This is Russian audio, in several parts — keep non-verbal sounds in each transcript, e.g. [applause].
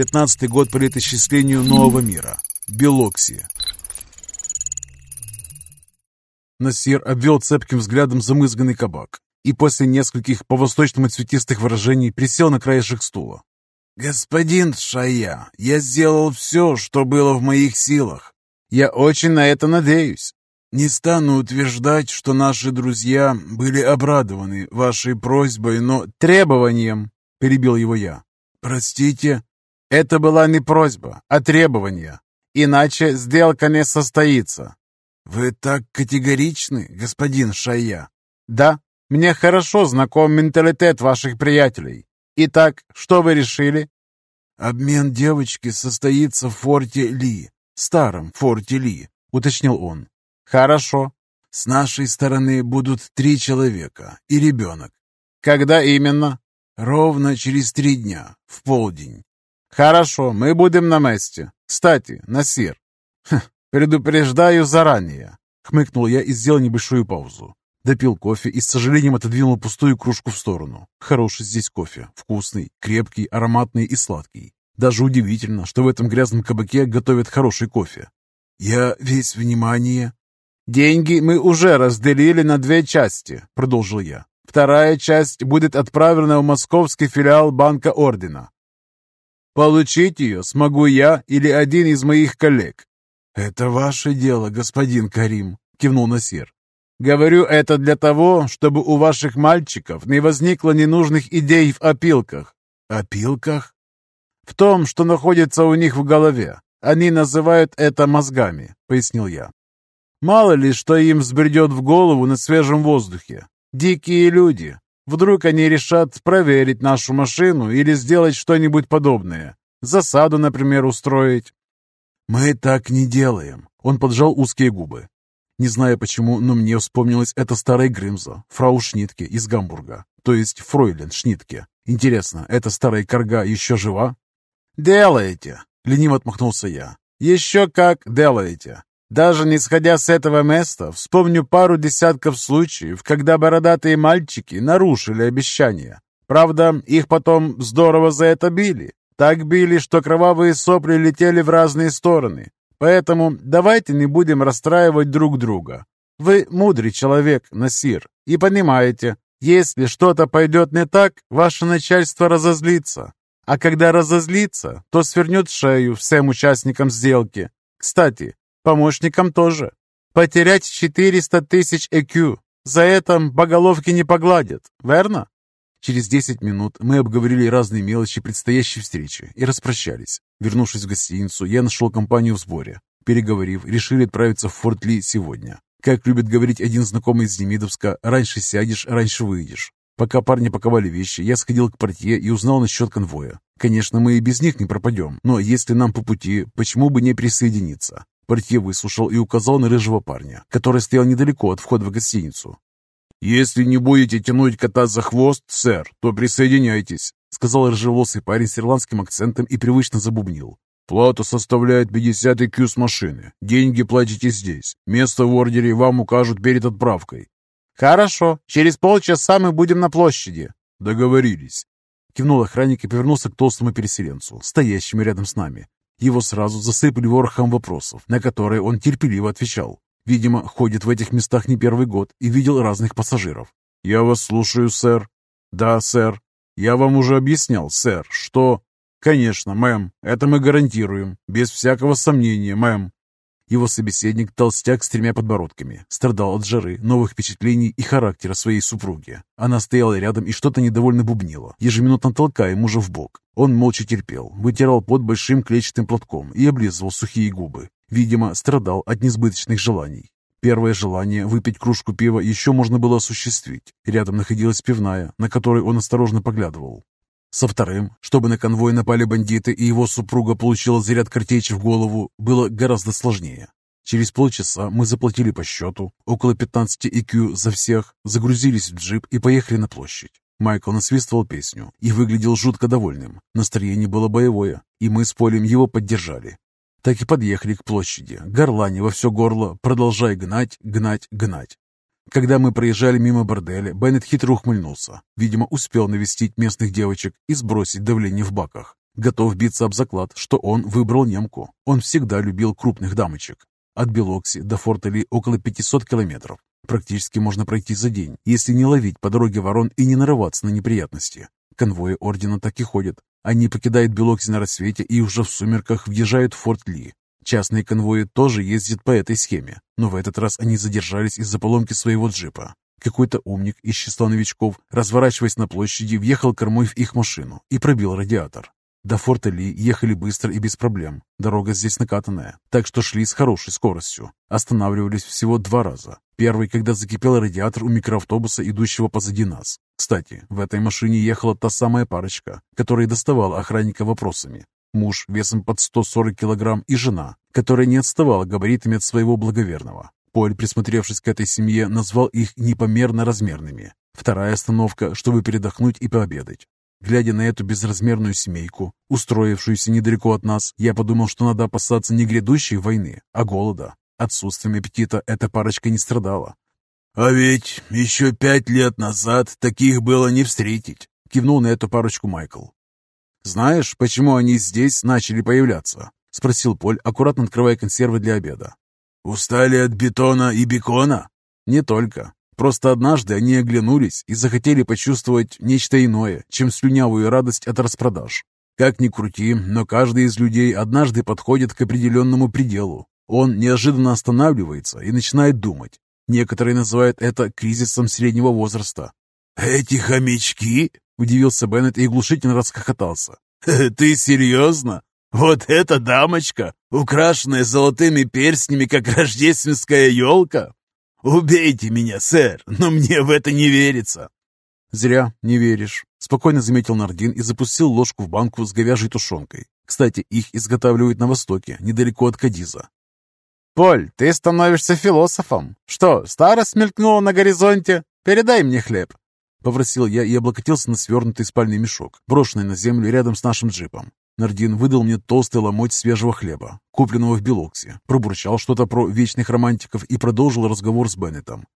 Пятнадцатый год по летосчислению нового мира. Белокси. Насир обвел цепким взглядом замызганный кабак и после нескольких по-восточному цветистых выражений присел на краешек стула. «Господин Шая, я сделал все, что было в моих силах. Я очень на это надеюсь. Не стану утверждать, что наши друзья были обрадованы вашей просьбой, но требованием, перебил его я. Простите, это была не просьба, а требование. Иначе сделка не состоится. Вы так категоричны, господин Шая? Да, мне хорошо знаком менталитет ваших приятелей. Итак, что вы решили? Обмен девочки состоится в форте Ли, старом форте Ли, уточнил он. Хорошо. С нашей стороны будут три человека и ребенок. Когда именно? Ровно через три дня, в полдень. Хорошо, мы будем на месте. Кстати, Насир. Хм, предупреждаю заранее. Хмыкнул я и сделал небольшую паузу. Допил кофе и с сожалением отодвинул пустую кружку в сторону. Хороший здесь кофе. Вкусный, крепкий, ароматный и сладкий. Даже удивительно, что в этом грязном кабаке готовят хороший кофе. «Я весь внимание», «Деньги мы уже разделили на две части», — продолжил я. «Вторая часть будет отправлена в московский филиал Банка Ордена. Получить ее смогу я или один из моих коллег». «Это ваше дело, господин Карим», — кивнул Насир. «Говорю это для того, чтобы у ваших мальчиков не возникло ненужных идей в опилках». «Опилках?» «В том, что находится у них в голове. Они называют это мозгами», — пояснил я. Мало ли, что им взбредет в голову на свежем воздухе. Дикие люди. Вдруг они решат проверить нашу машину или сделать что-нибудь подобное. Засаду, например, устроить. Мы так не делаем. Он поджал узкие губы. Не знаю почему, но мне вспомнилась эта старая Грымза, фрау Шнитке из Гамбурга, то есть фройлен Шнитке. Интересно, эта старая корга еще жива? «Делаете!» — лениво отмахнулся я. «Еще как делаете! Даже не сходя с этого места, вспомню пару десятков случаев, когда бородатые мальчики нарушили обещания. Правда, их потом здорово за это били. Так били, что кровавые сопли летели в разные стороны. Поэтому давайте не будем расстраивать друг друга. Вы мудрый человек, Насир, и понимаете, если что-то пойдет не так, ваше начальство разозлится. А когда разозлится, то свернет шею всем участникам сделки. Кстати, Помощникам тоже. Потерять 400 тысяч ЭКЮ. За это по головке не погладят, верно? Через 10 минут мы обговорили разные мелочи предстоящей встречи и распрощались. Вернувшись в гостиницу, я нашел компанию в сборе. Переговорив, решили отправиться в Форт Ли сегодня. Как любит говорить один знакомый из Демидовска, раньше сядешь, раньше выйдешь. Пока парни паковали вещи, я сходил к портье и узнал насчет конвоя. Конечно, мы и без них не пропадем, но если нам по пути, почему бы не присоединиться? Портье выслушал и указал на рыжего парня, который стоял недалеко от входа в гостиницу. «Если не будете тянуть кота за хвост, сэр, то присоединяйтесь», сказал рыжеволосый парень с ирландским акцентом и привычно забубнил. «Плата составляет 50 IQ с машины. Деньги платите здесь. Место в ордере вам укажут перед отправкой». «Хорошо. Через полчаса мы будем на площади». «Договорились». Кивнул охранник и повернулся к толстому переселенцу, стоящему рядом с нами. Его сразу засыпали ворохом вопросов, на которые он терпеливо отвечал. Видимо, ходит в этих местах не первый год и видел разных пассажиров. «Я вас слушаю, сэр». «Да, сэр. Я вам уже объяснял, сэр, что...» «Конечно, мэм, это мы гарантируем. Без всякого сомнения, мэм». Его собеседник, толстяк с тремя подбородками, страдал от жары, новых впечатлений и характера своей супруги. Она стояла рядом и что-то недовольно бубнила, ежеминутно толкая мужа в бок. Он молча терпел, вытирал под большим клетчатым платком и облизывал сухие губы. Видимо, страдал от несбыточных желаний. Первое желание выпить кружку пива еще можно было осуществить. Рядом находилась пивная, на которой он осторожно поглядывал. Со вторым, чтобы на конвой напали бандиты и его супруга получила заряд картечи в голову, было гораздо сложнее. Через полчаса мы заплатили по счету, около 15 ИКЮ за всех, загрузились в джип и поехали на площадь. Майкл насвистывал песню и выглядел жутко довольным. Настроение было боевое, и мы с Полем его поддержали. Так и подъехали к площади, горлане во все горло, продолжая гнать, гнать, гнать. Когда мы проезжали мимо борделя, Беннет хитро ухмыльнулся. Видимо, успел навестить местных девочек и сбросить давление в баках. Готов биться об заклад, что он выбрал немку. Он всегда любил крупных дамочек. От Белокси до Форта Ли около 500 километров. Практически можно пройти за день, если не ловить по дороге ворон и не нарываться на неприятности. Конвои ордена так и ходят. Они покидают Белокси на рассвете и уже в сумерках въезжают в Форт Ли. Частные конвои тоже ездят по этой схеме, но в этот раз они задержались из-за поломки своего джипа. Какой-то умник из числа новичков, разворачиваясь на площади, въехал кормой в их машину и пробил радиатор. До форта Ли ехали быстро и без проблем. Дорога здесь накатанная, так что шли с хорошей скоростью. Останавливались всего два раза. Первый, когда закипел радиатор у микроавтобуса, идущего позади нас. Кстати, в этой машине ехала та самая парочка, которая доставала охранника вопросами. Муж весом под 140 килограмм и жена, которая не отставала габаритами от своего благоверного. Поль, присмотревшись к этой семье, назвал их непомерно размерными. Вторая остановка, чтобы передохнуть и пообедать. Глядя на эту безразмерную семейку, устроившуюся недалеко от нас, я подумал, что надо опасаться не грядущей войны, а голода. Отсутствием аппетита эта парочка не страдала. «А ведь еще пять лет назад таких было не встретить», — кивнул на эту парочку Майкл. «Знаешь, почему они здесь начали появляться?» — спросил Поль, аккуратно открывая консервы для обеда. «Устали от бетона и бекона?» «Не только. Просто однажды они оглянулись и захотели почувствовать нечто иное, чем слюнявую радость от распродаж. Как ни крути, но каждый из людей однажды подходит к определенному пределу. Он неожиданно останавливается и начинает думать. Некоторые называют это кризисом среднего возраста. «Эти хомячки?» – удивился Беннет и оглушительно расхохотался. [laughs] «Ты серьезно? Вот эта дамочка, украшенная золотыми перстнями, как рождественская елка? «Убейте меня, сэр, но мне в это не верится!» «Зря не веришь», — спокойно заметил Нардин и запустил ложку в банку с говяжьей тушенкой. Кстати, их изготавливают на Востоке, недалеко от Кадиза. «Поль, ты становишься философом. Что, старость мелькнула на горизонте? Передай мне хлеб!» Попросил я и облокотился на свернутый спальный мешок, брошенный на землю рядом с нашим джипом. Нардин выдал мне толстый ломоть свежего хлеба, купленного в Белоксе, пробурчал что-то про вечных романтиков и продолжил разговор с Беннетом.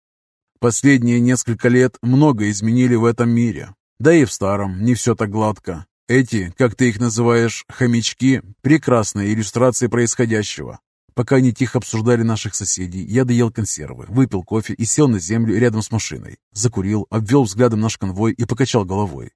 Последние несколько лет много изменили в этом мире. Да и в старом не все так гладко. Эти, как ты их называешь, хомячки – прекрасная иллюстрация происходящего. Пока они тихо обсуждали наших соседей, я доел консервы, выпил кофе и сел на землю рядом с машиной. Закурил, обвел взглядом наш конвой и покачал головой.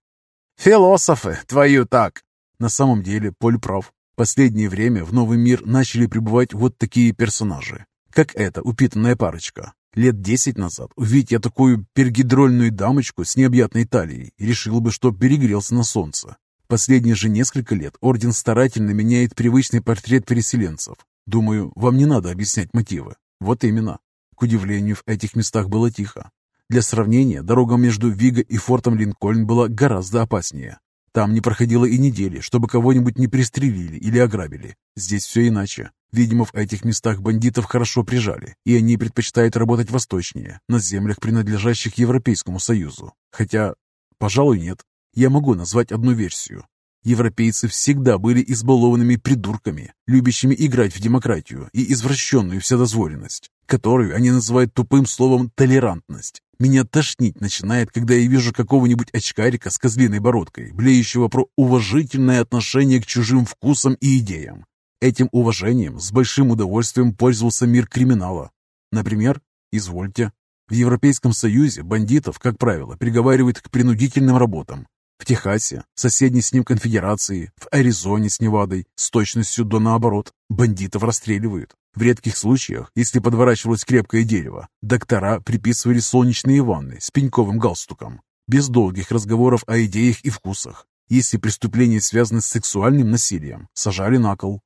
«Философы, твою так! На самом деле Поль прав. Последнее время в новый мир начали прибывать вот такие персонажи, как эта упитанная парочка. Лет десять назад, увидеть я такую пергидрольную дамочку с необъятной талией, решил бы, что перегрелся на солнце. Последние же несколько лет Орден старательно меняет привычный портрет переселенцев. Думаю, вам не надо объяснять мотивы. Вот именно. К удивлению, в этих местах было тихо. Для сравнения, дорога между Виго и фортом Линкольн была гораздо опаснее. Там не проходило и недели, чтобы кого-нибудь не пристрелили или ограбили. Здесь все иначе. Видимо, в этих местах бандитов хорошо прижали, и они предпочитают работать восточнее, на землях, принадлежащих Европейскому Союзу. Хотя, пожалуй, нет. Я могу назвать одну версию. Европейцы всегда были избалованными придурками, любящими играть в демократию и извращенную вседозволенность, которую они называют тупым словом «толерантность». Меня тошнить начинает, когда я вижу какого-нибудь очкарика с козлиной бородкой, блеющего про уважительное отношение к чужим вкусам и идеям. Этим уважением с большим удовольствием пользовался мир криминала. Например, извольте. В Европейском Союзе бандитов, как правило, приговаривают к принудительным работам. В Техасе, соседней с ним конфедерации, в Аризоне с Невадой, с точностью до наоборот, бандитов расстреливают. В редких случаях, если подворачивалось крепкое дерево, доктора приписывали солнечные ванны с пеньковым галстуком, без долгих разговоров о идеях и вкусах. Если преступления связаны с сексуальным насилием, сажали на кол.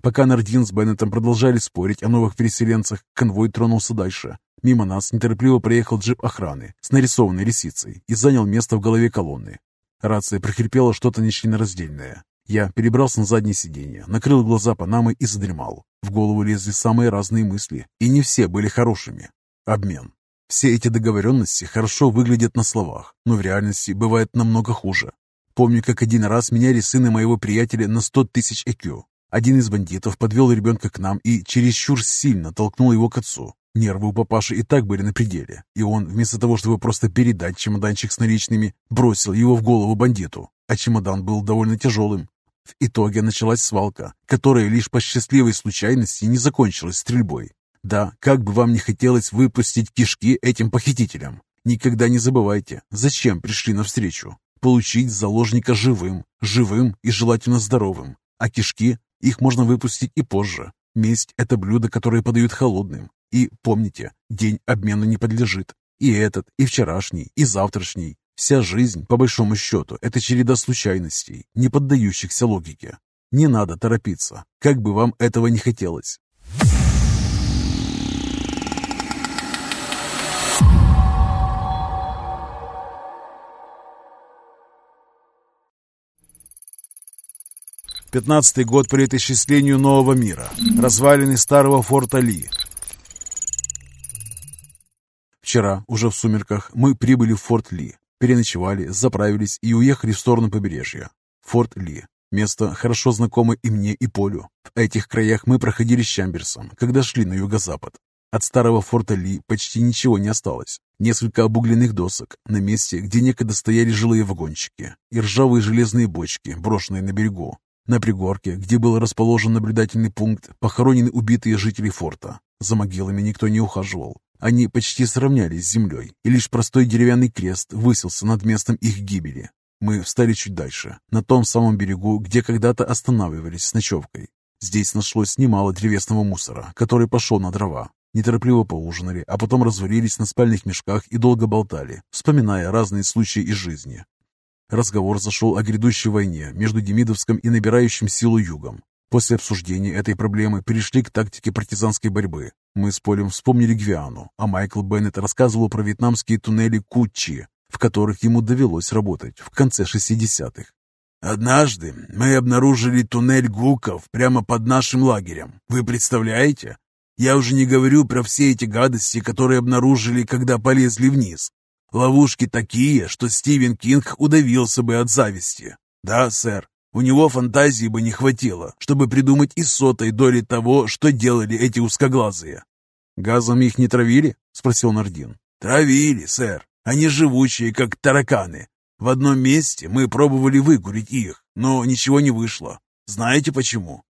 Пока Нардин с Беннетом продолжали спорить о новых переселенцах, конвой тронулся дальше. Мимо нас неторопливо проехал джип охраны с нарисованной лисицей и занял место в голове колонны. Рация прохрипела что-то нечленораздельное. Я перебрался на заднее сиденье, накрыл глаза Панамой и задремал. В голову лезли самые разные мысли, и не все были хорошими. Обмен. Все эти договоренности хорошо выглядят на словах, но в реальности бывает намного хуже. Помню, как один раз меняли сына моего приятеля на 100 тысяч ЭКЮ. Один из бандитов подвел ребенка к нам и чересчур сильно толкнул его к отцу. Нервы у папаши и так были на пределе, и он, вместо того, чтобы просто передать чемоданчик с наличными, бросил его в голову бандиту, а чемодан был довольно тяжелым. В итоге началась свалка, которая лишь по счастливой случайности не закончилась стрельбой. Да, как бы вам не хотелось выпустить кишки этим похитителям, никогда не забывайте, зачем пришли навстречу. Получить заложника живым, живым и желательно здоровым. А кишки, их можно выпустить и позже. Месть – это блюдо, которое подают холодным. И помните, день обмену не подлежит. И этот, и вчерашний, и завтрашний. Вся жизнь, по большому счету, это череда случайностей, не поддающихся логике. Не надо торопиться, как бы вам этого не хотелось. Пятнадцатый год по летоисчислению нового мира. Развалины старого форта Ли. Вчера, уже в сумерках, мы прибыли в форт Ли, переночевали, заправились и уехали в сторону побережья. Форт Ли. Место хорошо знакомое и мне, и Полю. В этих краях мы проходили с Чамберсом, когда шли на юго-запад. От старого форта Ли почти ничего не осталось. Несколько обугленных досок на месте, где некогда стояли жилые вагончики и ржавые железные бочки, брошенные на берегу. На пригорке, где был расположен наблюдательный пункт, похоронены убитые жители форта. За могилами никто не ухаживал. Они почти сравнялись с землей, и лишь простой деревянный крест высился над местом их гибели. Мы встали чуть дальше, на том самом берегу, где когда-то останавливались с ночевкой. Здесь нашлось немало древесного мусора, который пошел на дрова. Неторопливо поужинали, а потом развалились на спальных мешках и долго болтали, вспоминая разные случаи из жизни. Разговор зашел о грядущей войне между Демидовском и набирающим силу югом. После обсуждения этой проблемы перешли к тактике партизанской борьбы. Мы с Полем вспомнили Гвиану, а Майкл Беннет рассказывал про вьетнамские туннели Кучи, в которых ему довелось работать в конце 60-х. «Однажды мы обнаружили туннель Гуков прямо под нашим лагерем. Вы представляете? Я уже не говорю про все эти гадости, которые обнаружили, когда полезли вниз. Ловушки такие, что Стивен Кинг удавился бы от зависти. Да, сэр, у него фантазии бы не хватило, чтобы придумать и сотой доли того, что делали эти узкоглазые. «Газом их не травили?» — спросил Нардин. «Травили, сэр. Они живучие, как тараканы. В одном месте мы пробовали выкурить их, но ничего не вышло. Знаете почему?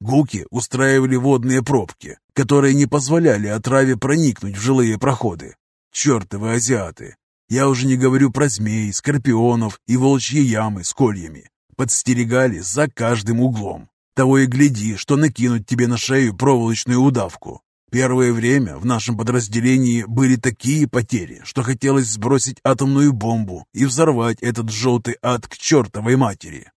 Гуки устраивали водные пробки, которые не позволяли отраве проникнуть в жилые проходы. Чертовы азиаты! Я уже не говорю про змей, скорпионов и волчьи ямы с кольями. Подстерегали за каждым углом. Того и гляди, что накинуть тебе на шею проволочную удавку. Первое время в нашем подразделении были такие потери, что хотелось сбросить атомную бомбу и взорвать этот желтый ад к чертовой матери.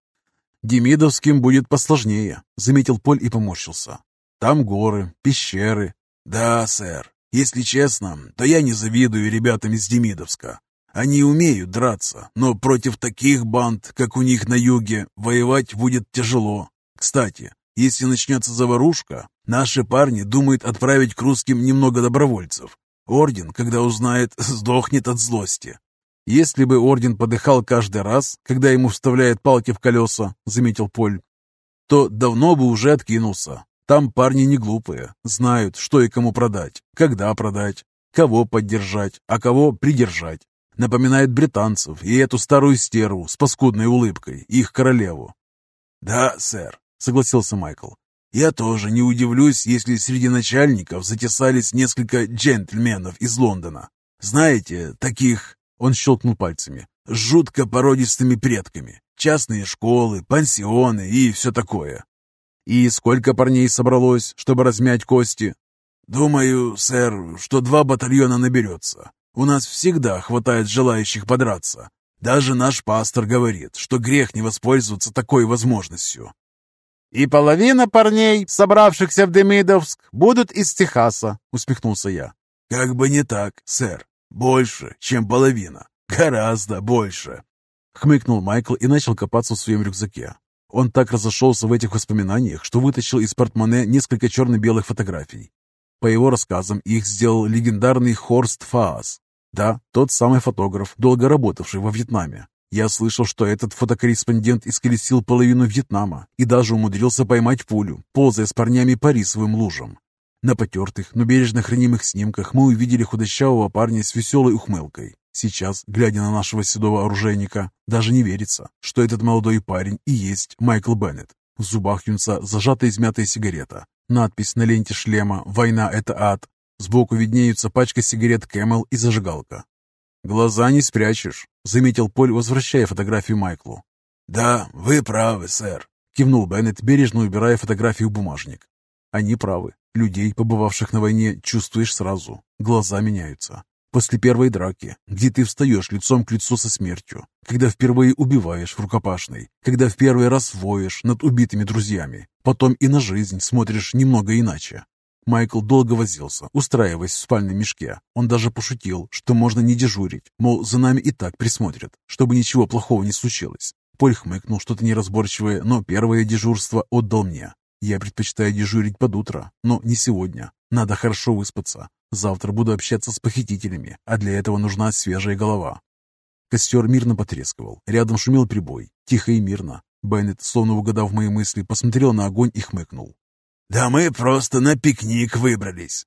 «Демидовским будет посложнее», — заметил Поль и поморщился. «Там горы, пещеры». «Да, сэр, если честно, то я не завидую ребятам из Демидовска. Они умеют драться, но против таких банд, как у них на юге, воевать будет тяжело. Кстати, если начнется заварушка, наши парни думают отправить к русским немного добровольцев. Орден, когда узнает, [laughs] сдохнет от злости. Если бы Орден подыхал каждый раз, когда ему вставляют палки в колеса, заметил Поль, то давно бы уже откинулся. Там парни не глупые, знают, что и кому продать, когда продать, кого поддержать, а кого придержать. Напоминает британцев и эту старую стерву с паскудной улыбкой, их королеву. «Да, сэр», — согласился Майкл. «Я тоже не удивлюсь, если среди начальников затесались несколько джентльменов из Лондона. Знаете, таких...» — он щелкнул пальцами. «С жутко породистыми предками. Частные школы, пансионы и все такое. «И сколько парней собралось, чтобы размять кости?» «Думаю, сэр, что два батальона наберется. У нас всегда хватает желающих подраться. Даже наш пастор говорит, что грех не воспользоваться такой возможностью». «И половина парней, собравшихся в Демидовск, будут из Техаса», — усмехнулся я. «Как бы не так, сэр. Больше, чем половина. Гораздо больше». Хмыкнул Майкл и начал копаться в своем рюкзаке. Он так разошелся в этих воспоминаниях, что вытащил из портмоне несколько черно-белых фотографий. По его рассказам, их сделал легендарный Хорст Фаас. Да, тот самый фотограф, долго работавший во Вьетнаме. Я слышал, что этот фотокорреспондент исколесил половину Вьетнама и даже умудрился поймать пулю, ползая с парнями по рисовым лужам. На потертых, но бережно хранимых снимках мы увидели худощавого парня с веселой ухмылкой. Сейчас, глядя на нашего седого оружейника, даже не верится, что этот молодой парень и есть Майкл Беннет. В зубах юнца зажата измятая сигарета. Надпись на ленте шлема «Война – это ад». Сбоку виднеются пачка сигарет Кэмел и зажигалка. «Глаза не спрячешь», — заметил Поль, возвращая фотографию Майклу. «Да, вы правы, сэр», — кивнул Беннет, бережно убирая фотографию в бумажник. «Они правы. Людей, побывавших на войне, чувствуешь сразу. Глаза меняются. После первой драки, где ты встаешь лицом к лицу со смертью, когда впервые убиваешь в рукопашной, когда в первый раз воешь над убитыми друзьями, потом и на жизнь смотришь немного иначе. Майкл долго возился, устраиваясь в спальном мешке. Он даже пошутил, что можно не дежурить, мол, за нами и так присмотрят, чтобы ничего плохого не случилось. Поль хмыкнул что-то неразборчивое, но первое дежурство отдал мне. Я предпочитаю дежурить под утро, но не сегодня. Надо хорошо выспаться. Завтра буду общаться с похитителями, а для этого нужна свежая голова. Костер мирно потрескивал. Рядом шумел прибой. Тихо и мирно. Беннет, словно угадав мои мысли, посмотрел на огонь и хмыкнул. «Да мы просто на пикник выбрались».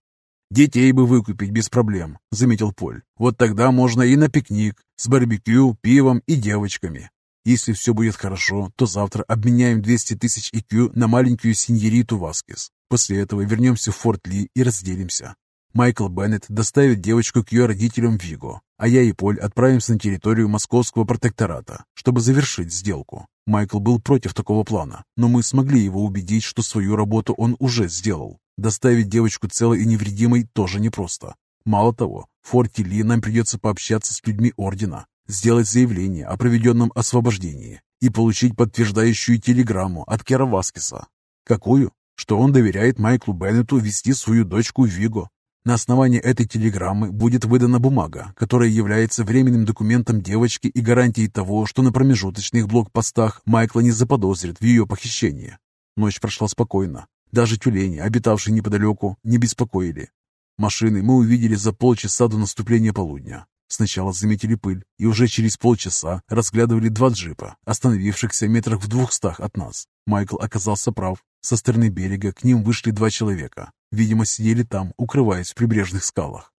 «Детей бы выкупить без проблем», — заметил Поль. «Вот тогда можно и на пикник, с барбекю, пивом и девочками. Если все будет хорошо, то завтра обменяем 200 тысяч IQ на маленькую синьориту Васкес. После этого вернемся в Форт Ли и разделимся. Майкл Беннет доставит девочку к ее родителям в Виго, а я и Поль отправимся на территорию московского протектората, чтобы завершить сделку. Майкл был против такого плана, но мы смогли его убедить, что свою работу он уже сделал. Доставить девочку целой и невредимой тоже непросто. Мало того, в Форте Ли нам придется пообщаться с людьми Ордена, сделать заявление о проведенном освобождении и получить подтверждающую телеграмму от Кера Васкеса. Какую? Что он доверяет Майклу Беннету вести свою дочку в Виго. На основании этой телеграммы будет выдана бумага, которая является временным документом девочки и гарантией того, что на промежуточных блокпостах Майкла не заподозрит в ее похищении. Ночь прошла спокойно. Даже тюлени, обитавшие неподалеку, не беспокоили. Машины мы увидели за полчаса до наступления полудня. Сначала заметили пыль и уже через полчаса разглядывали два джипа, остановившихся метрах в двухстах от нас. Майкл оказался прав. Со стороны берега к ним вышли два человека. Видимо, сидели там, укрываясь в прибрежных скалах.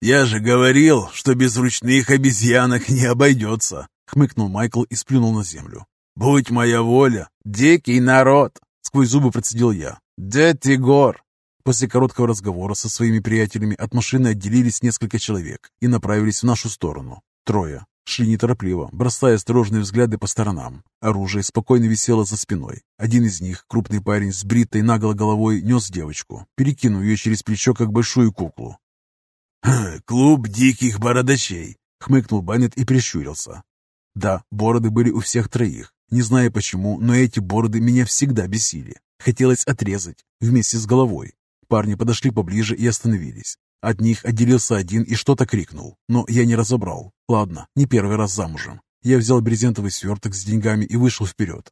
«Я же говорил, что без ручных обезьянок не обойдется», — хмыкнул Майкл и сплюнул на землю. «Будь моя воля, дикий народ!» — сквозь зубы процедил я. «Дети гор!» После короткого разговора со своими приятелями от машины отделились несколько человек и направились в нашу сторону. Трое. Шли неторопливо, бросая осторожные взгляды по сторонам. Оружие спокойно висело за спиной. Один из них, крупный парень с бритой наголо головой, нес девочку, перекинув ее через плечо, как большую куклу. «Клуб диких бородачей», — хмыкнул Баннет и прищурился. Да, бороды были у всех троих. Не знаю почему, но эти бороды меня всегда бесили. Хотелось отрезать вместе с головой. Парни подошли поближе и остановились. От них отделился один и что-то крикнул, но я не разобрал. Ладно, не первый раз замужем. Я взял брезентовый сверток с деньгами и вышел вперед.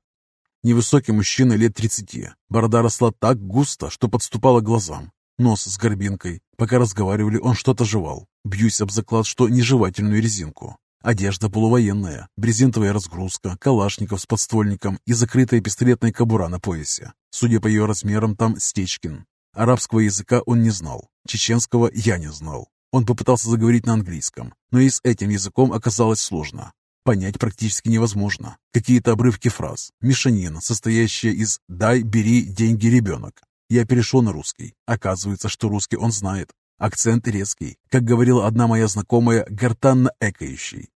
Невысокий мужчина лет тридцати. Борода росла так густо, что подступала глазам. Нос с горбинкой. Пока разговаривали, он что-то жевал. Бьюсь об заклад, что не жевательную резинку. Одежда полувоенная, брезентовая разгрузка, калашников с подствольником и закрытая пистолетная кобура на поясе. Судя по ее размерам, там Стечкин. Арабского языка он не знал, чеченского я не знал. Он попытался заговорить на английском, но и с этим языком оказалось сложно. Понять практически невозможно. Какие-то обрывки фраз, мешанина, состоящая из «дай, бери, деньги, ребенок». Я перешел на русский. Оказывается, что русский он знает. Акцент резкий, как говорила одна моя знакомая, гортанно экающий.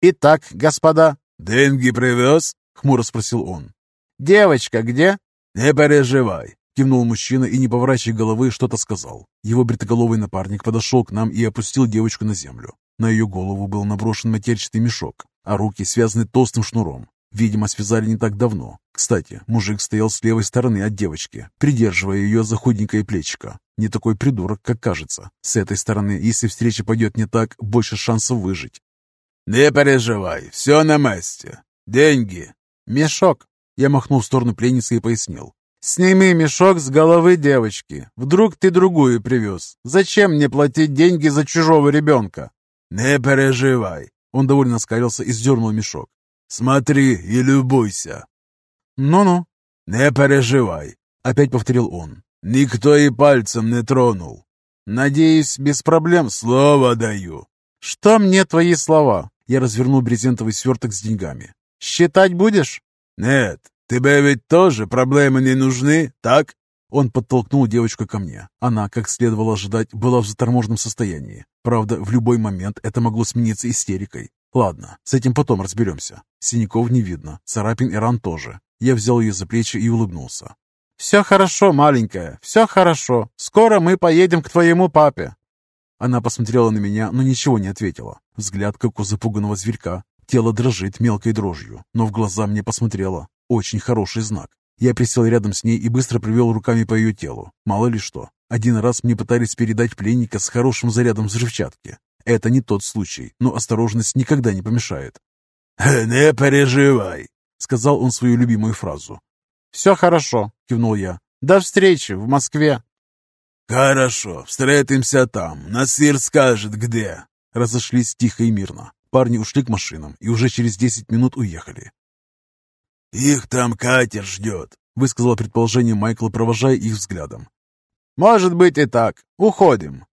«Итак, господа...» «Деньги привез?» — хмуро спросил он. «Девочка где?» «Не переживай, Кивнул мужчина и, не поворачивая головы, что-то сказал. Его бритоголовый напарник подошел к нам и опустил девочку на землю. На ее голову был наброшен матерчатый мешок, а руки связаны толстым шнуром. Видимо, связали не так давно. Кстати, мужик стоял с левой стороны от девочки, придерживая ее за худенькое плечико. Не такой придурок, как кажется. С этой стороны, если встреча пойдет не так, больше шансов выжить. «Не переживай, все на месте. Деньги». «Мешок». Я махнул в сторону пленницы и пояснил. «Сними мешок с головы девочки. Вдруг ты другую привез. Зачем мне платить деньги за чужого ребенка?» «Не переживай». Он довольно скалился и сдернул мешок. «Смотри и любуйся». «Ну-ну». «Не переживай», — опять повторил он. «Никто и пальцем не тронул». «Надеюсь, без проблем?» «Слово даю». «Что мне твои слова?» Я развернул брезентовый сверток с деньгами. «Считать будешь?» «Нет, тебе ведь тоже проблемы не нужны, так?» Он подтолкнул девочку ко мне. Она, как следовало ожидать, была в заторможенном состоянии. Правда, в любой момент это могло смениться истерикой. Ладно, с этим потом разберемся. Синяков не видно, царапин и ран тоже. Я взял ее за плечи и улыбнулся. «Все хорошо, маленькая, все хорошо. Скоро мы поедем к твоему папе». Она посмотрела на меня, но ничего не ответила. Взгляд, как у запуганного зверька. Тело дрожит мелкой дрожью, но в глаза мне посмотрела. Очень хороший знак. Я присел рядом с ней и быстро провел руками по ее телу. Мало ли что. Один раз мне пытались передать пленника с хорошим зарядом взрывчатки. Это не тот случай, но осторожность никогда не помешает. «Не переживай», — сказал он свою любимую фразу. «Все хорошо», — кивнул я. «До встречи в Москве». «Хорошо, встретимся там. Насир скажет, где». Разошлись тихо и мирно. Парни ушли к машинам и уже через десять минут уехали. «Их там катер ждет», — высказало предположение Майкла, провожая их взглядом. «Может быть и так. Уходим».